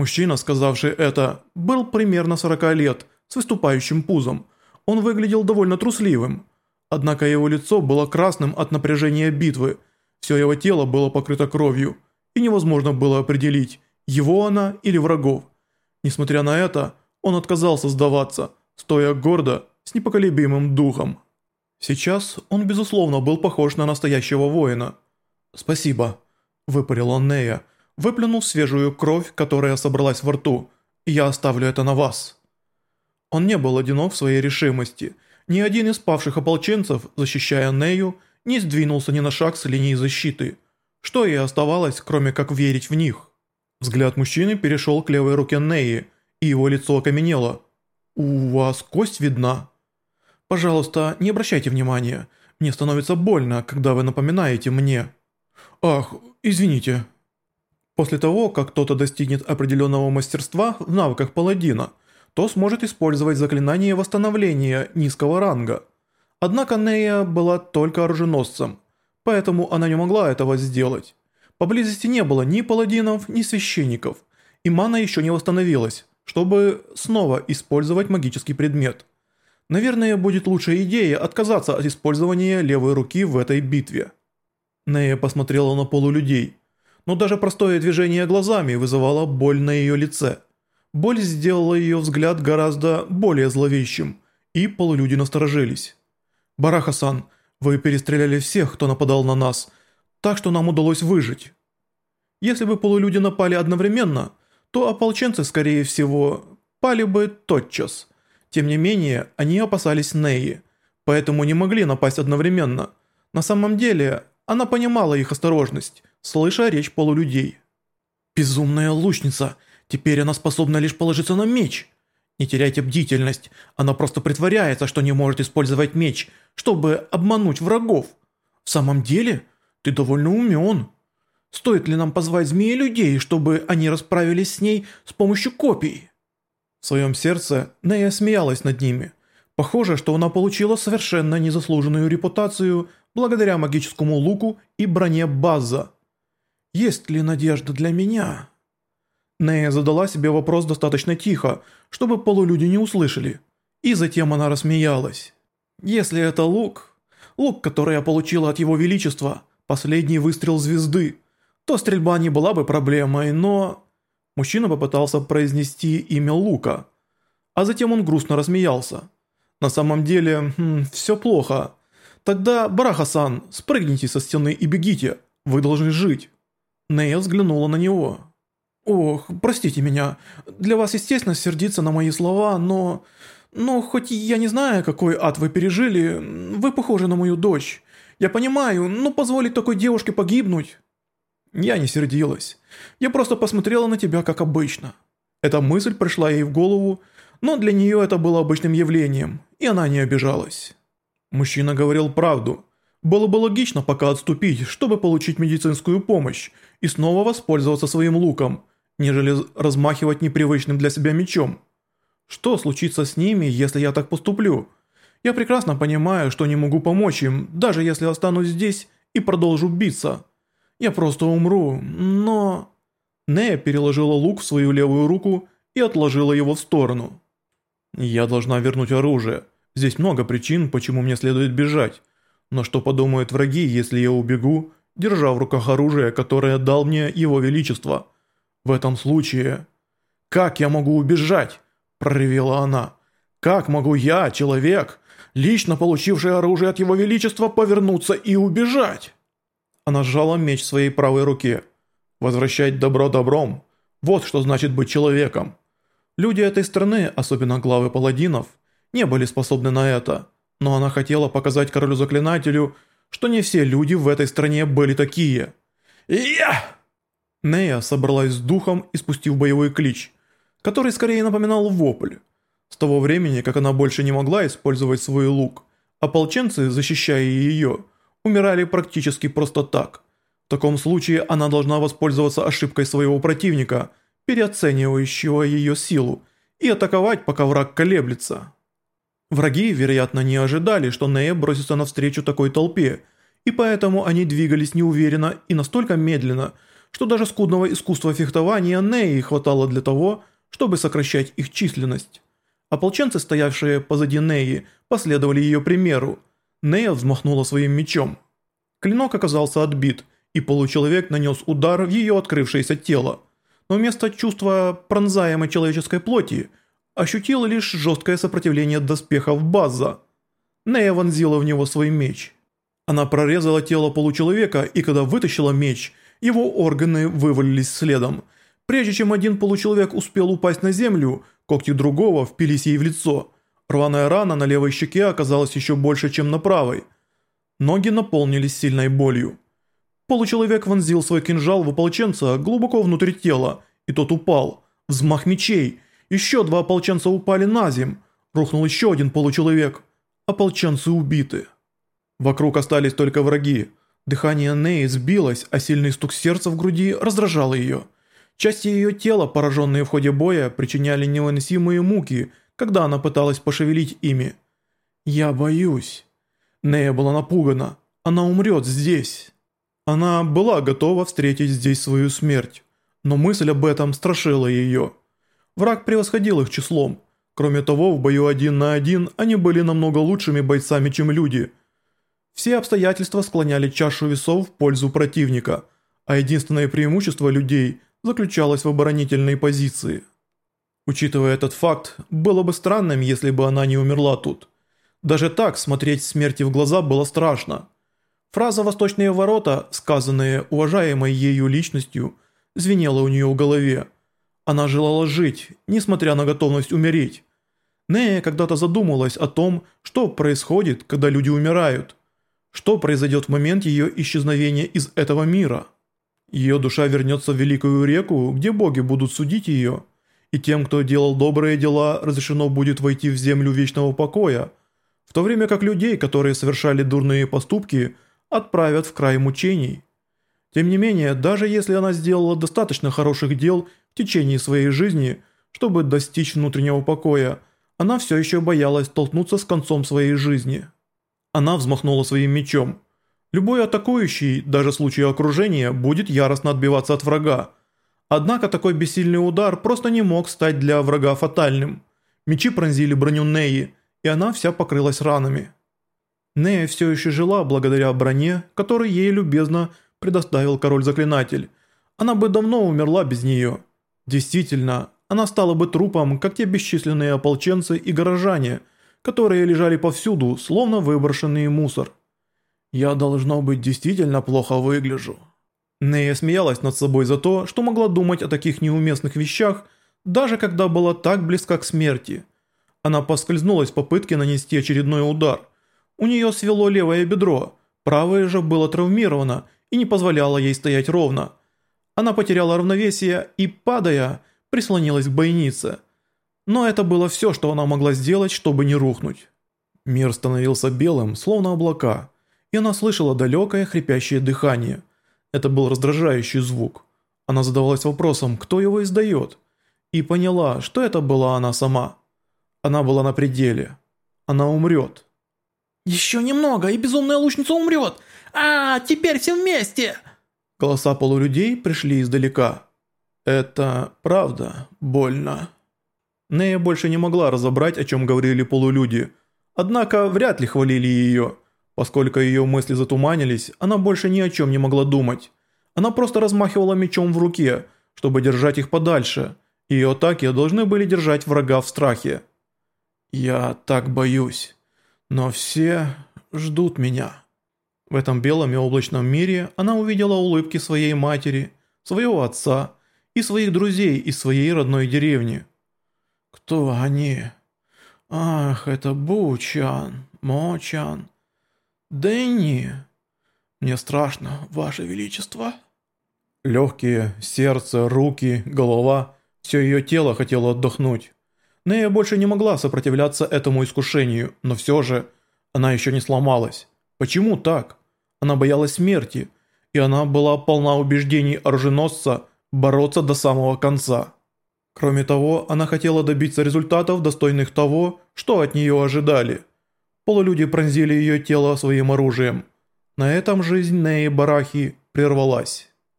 Мужчина, сказавший это, был примерно 40 лет, с выступающим пузом. Он выглядел довольно трусливым. Однако его лицо было красным от напряжения битвы, все его тело было покрыто кровью, и невозможно было определить, его она или врагов. Несмотря на это, он отказался сдаваться, стоя гордо, с непоколебимым духом. Сейчас он безусловно был похож на настоящего воина. «Спасибо», – выпарил он Нея, выплюнул свежую кровь, которая собралась во рту, я оставлю это на вас. Он не был одинок в своей решимости. Ни один из павших ополченцев, защищая Нею, не сдвинулся ни на шаг с линии защиты. Что ей оставалось, кроме как верить в них? Взгляд мужчины перешел к левой руке Неи, и его лицо окаменело. «У вас кость видна?» «Пожалуйста, не обращайте внимания. Мне становится больно, когда вы напоминаете мне». «Ах, извините». После того, как кто-то достигнет определенного мастерства в навыках паладина, то сможет использовать заклинание восстановления низкого ранга. Однако Нея была только оруженосцем, поэтому она не могла этого сделать. Поблизости не было ни паладинов, ни священников, и мана еще не восстановилась, чтобы снова использовать магический предмет. Наверное, будет лучшая идея отказаться от использования левой руки в этой битве. Нея посмотрела на полулюдей, но даже простое движение глазами вызывало боль на ее лице – Боль сделала ее взгляд гораздо более зловещим, и полулюди насторожились. «Барахасан, вы перестреляли всех, кто нападал на нас, так что нам удалось выжить. Если бы полулюди напали одновременно, то ополченцы, скорее всего, пали бы тотчас. Тем не менее, они опасались Неи, поэтому не могли напасть одновременно. На самом деле, она понимала их осторожность, слыша речь полулюдей. «Безумная лучница!» Теперь она способна лишь положиться на меч. Не теряйте бдительность, она просто притворяется, что не может использовать меч, чтобы обмануть врагов. В самом деле, ты довольно умен. Стоит ли нам позвать змеи-людей, чтобы они расправились с ней с помощью копий? В своем сердце Нея смеялась над ними. Похоже, что она получила совершенно незаслуженную репутацию благодаря магическому луку и броне База. «Есть ли надежда для меня?» Нея задала себе вопрос достаточно тихо, чтобы полулюди не услышали. И затем она рассмеялась. «Если это лук, лук, который я получила от его величества, последний выстрел звезды, то стрельба не была бы проблемой, но...» Мужчина попытался произнести имя лука, а затем он грустно рассмеялся. «На самом деле, хм, все плохо. Тогда, Барахасан, спрыгните со стены и бегите, вы должны жить». Нея взглянула на него. «Ох, простите меня. Для вас, естественно, сердиться на мои слова, но... Но хоть я не знаю, какой ад вы пережили, вы похожи на мою дочь. Я понимаю, но позволить такой девушке погибнуть...» Я не сердилась. Я просто посмотрела на тебя, как обычно. Эта мысль пришла ей в голову, но для нее это было обычным явлением, и она не обижалась. Мужчина говорил правду. Было бы логично пока отступить, чтобы получить медицинскую помощь, и снова воспользоваться своим луком – нежели размахивать непривычным для себя мечом. Что случится с ними, если я так поступлю? Я прекрасно понимаю, что не могу помочь им, даже если останусь здесь и продолжу биться. Я просто умру, но... Нея переложила лук в свою левую руку и отложила его в сторону. Я должна вернуть оружие. Здесь много причин, почему мне следует бежать. Но что подумают враги, если я убегу, держа в руках оружие, которое дал мне его величество – в этом случае... «Как я могу убежать?» – проревела она. «Как могу я, человек, лично получивший оружие от его величества, повернуться и убежать?» Она сжала меч в своей правой руке. «Возвращать добро добром – вот что значит быть человеком. Люди этой страны, особенно главы паладинов, не были способны на это, но она хотела показать королю-заклинателю, что не все люди в этой стране были такие. «Я!» Нея собралась с духом и спустив боевой клич, который скорее напоминал вопль. С того времени, как она больше не могла использовать свой лук, ополченцы, защищая ее, умирали практически просто так. В таком случае она должна воспользоваться ошибкой своего противника, переоценивающего ее силу, и атаковать, пока враг колеблется. Враги, вероятно, не ожидали, что Нея бросится навстречу такой толпе, и поэтому они двигались неуверенно и настолько медленно, что даже скудного искусства фехтования Неи хватало для того, чтобы сокращать их численность. Ополченцы, стоявшие позади Неи, последовали ее примеру. Нея взмахнула своим мечом. Клинок оказался отбит, и получеловек нанес удар в ее открывшееся тело. Но вместо чувства пронзаемой человеческой плоти ощутила лишь жесткое сопротивление доспехов База. Нея вонзила в него свой меч. Она прорезала тело получеловека, и когда вытащила меч, его органы вывалились следом. Прежде чем один получеловек успел упасть на землю, когти другого впились ей в лицо. Рваная рана на левой щеке оказалась еще больше, чем на правой. Ноги наполнились сильной болью. Получеловек вонзил свой кинжал в ополченца глубоко внутрь тела, и тот упал. Взмах мечей. Еще два ополченца упали на земь. Рухнул еще один получеловек. Ополченцы убиты. Вокруг остались только враги. Дыхание Неи сбилось, а сильный стук сердца в груди раздражал ее. Части ее тела, пораженные в ходе боя, причиняли невыносимые муки, когда она пыталась пошевелить ими. «Я боюсь». Нея была напугана. Она умрет здесь. Она была готова встретить здесь свою смерть, но мысль об этом страшила ее. Враг превосходил их числом. Кроме того, в бою один на один они были намного лучшими бойцами, чем люди – все обстоятельства склоняли чашу весов в пользу противника, а единственное преимущество людей заключалось в оборонительной позиции. Учитывая этот факт, было бы странным, если бы она не умерла тут. Даже так смотреть смерти в глаза было страшно. Фраза «Восточные ворота», сказанная уважаемой ею личностью, звенела у нее в голове. Она желала жить, несмотря на готовность умереть. Нея когда-то задумалась о том, что происходит, когда люди умирают. Что произойдет в момент ее исчезновения из этого мира? Ее душа вернется в Великую реку, где боги будут судить ее, и тем, кто делал добрые дела, разрешено будет войти в землю вечного покоя, в то время как людей, которые совершали дурные поступки, отправят в край мучений. Тем не менее, даже если она сделала достаточно хороших дел в течение своей жизни, чтобы достичь внутреннего покоя, она все еще боялась столкнуться с концом своей жизни. Она взмахнула своим мечом. Любой атакующий, даже в случае окружения, будет яростно отбиваться от врага. Однако такой бессильный удар просто не мог стать для врага фатальным. Мечи пронзили броню Неи, и она вся покрылась ранами. Нея все еще жила благодаря броне, которую ей любезно предоставил король-заклинатель. Она бы давно умерла без нее. Действительно, она стала бы трупом, как те бесчисленные ополченцы и горожане – которые лежали повсюду, словно выброшенный мусор. «Я, должно быть, действительно плохо выгляжу». Нея смеялась над собой за то, что могла думать о таких неуместных вещах, даже когда была так близка к смерти. Она поскользнулась в попытке нанести очередной удар. У нее свело левое бедро, правое же было травмировано и не позволяло ей стоять ровно. Она потеряла равновесие и, падая, прислонилась к бойнице – но это было все, что она могла сделать, чтобы не рухнуть. Мир становился белым, словно облака, и она слышала далекое хрипящее дыхание. Это был раздражающий звук. Она задавалась вопросом, кто его издает, и поняла, что это была она сама. Она была на пределе. Она умрет. «Еще немного, и безумная лучница умрет! А, теперь все вместе!» Голоса полулюдей пришли издалека. «Это правда больно». Нея больше не могла разобрать, о чем говорили полулюди. Однако вряд ли хвалили ее. Поскольку ее мысли затуманились, она больше ни о чем не могла думать. Она просто размахивала мечом в руке, чтобы держать их подальше. Ее атаки должны были держать врага в страхе. «Я так боюсь. Но все ждут меня». В этом белом и облачном мире она увидела улыбки своей матери, своего отца и своих друзей из своей родной деревни – «Кто они?» «Ах, это Бучан, Мочан, Дэнни. Мне страшно, Ваше Величество». Легкие, сердце, руки, голова – все ее тело хотело отдохнуть. Нея больше не могла сопротивляться этому искушению, но все же она еще не сломалась. Почему так? Она боялась смерти, и она была полна убеждений оруженосца бороться до самого конца. Кроме того, она хотела добиться результатов, достойных того, что от нее ожидали. Полулюди пронзили ее тело своим оружием. На этом жизнь Неи Барахи прервалась.